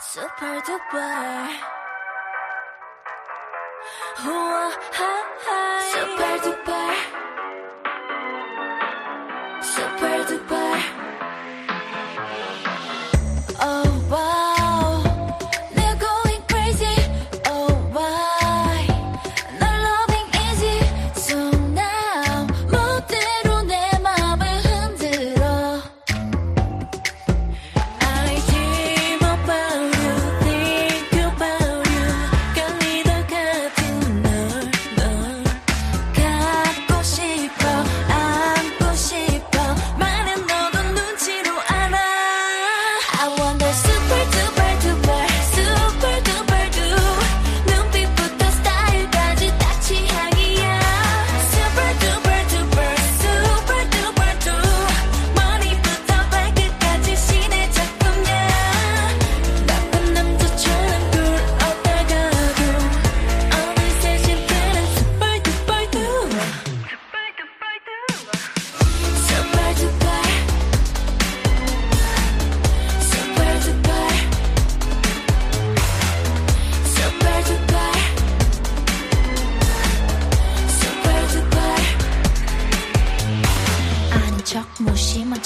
super duper. 우와, 하이. Ah, ah, ah. super duper.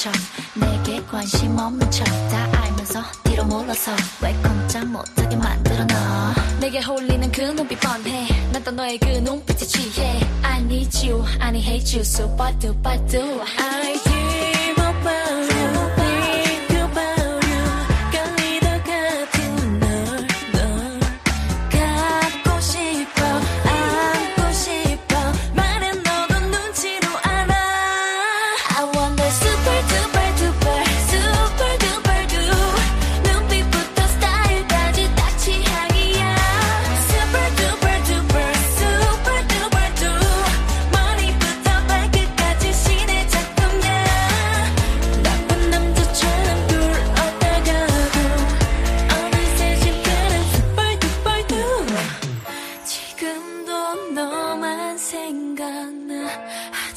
척 내게 관심 없는 척 다 알면서 뒤로 물러서 왜 꼼짝 못하게 만들어 너? 내게 홀리는 그 눈빛 뻔해. 난또 너의 그 눈빛에 취해. I need you, I need hate you, so bad do, bad do I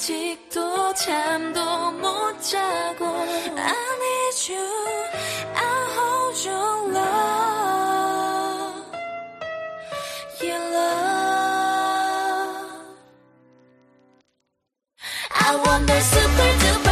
아직도 잠도 못 자고 I need you I hold your love Your love. I want that super duper